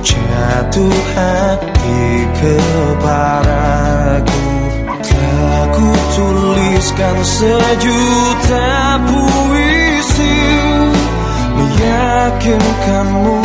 jatuh hati kepadaku. Aku tuliskan sejuta puisi. Meyakinkanmu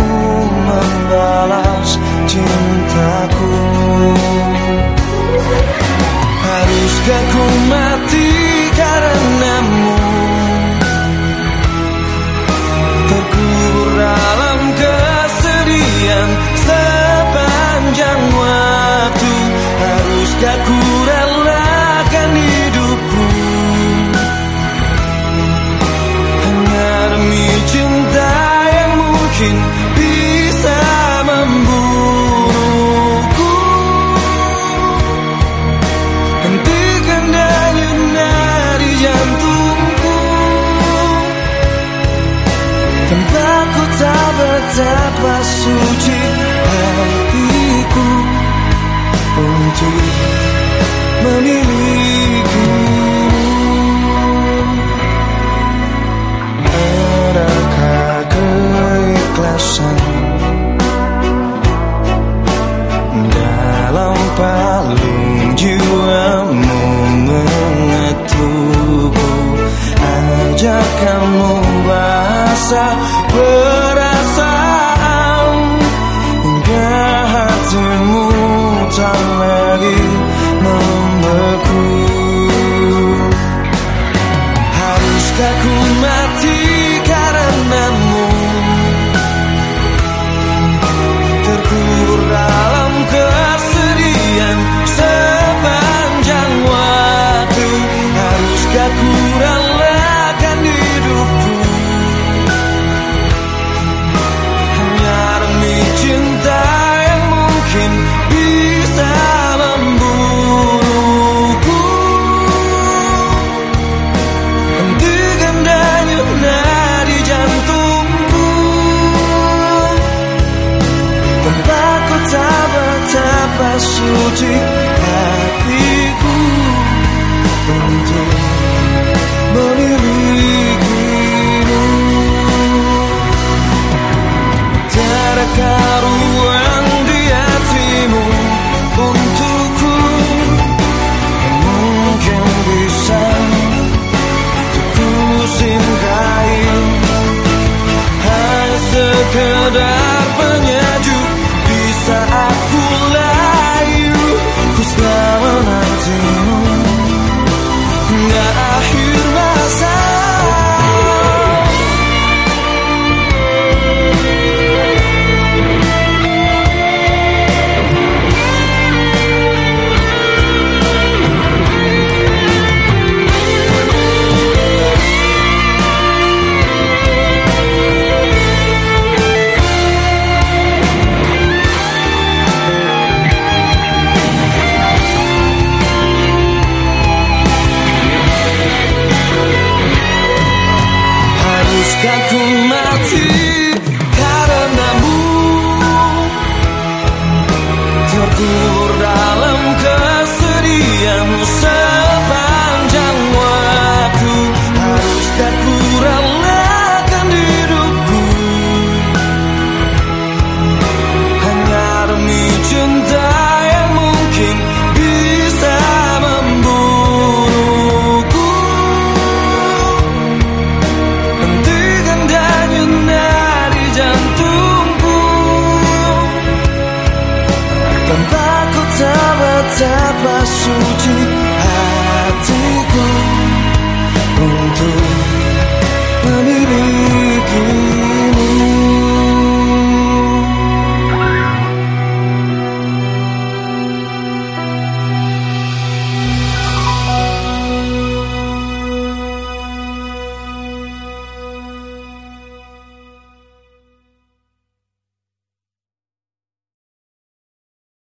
betapa suci hatiku untuk memilih Suci hatiku untuk memilikimu. Tak karuan. tak ku mati karenamu terbunuh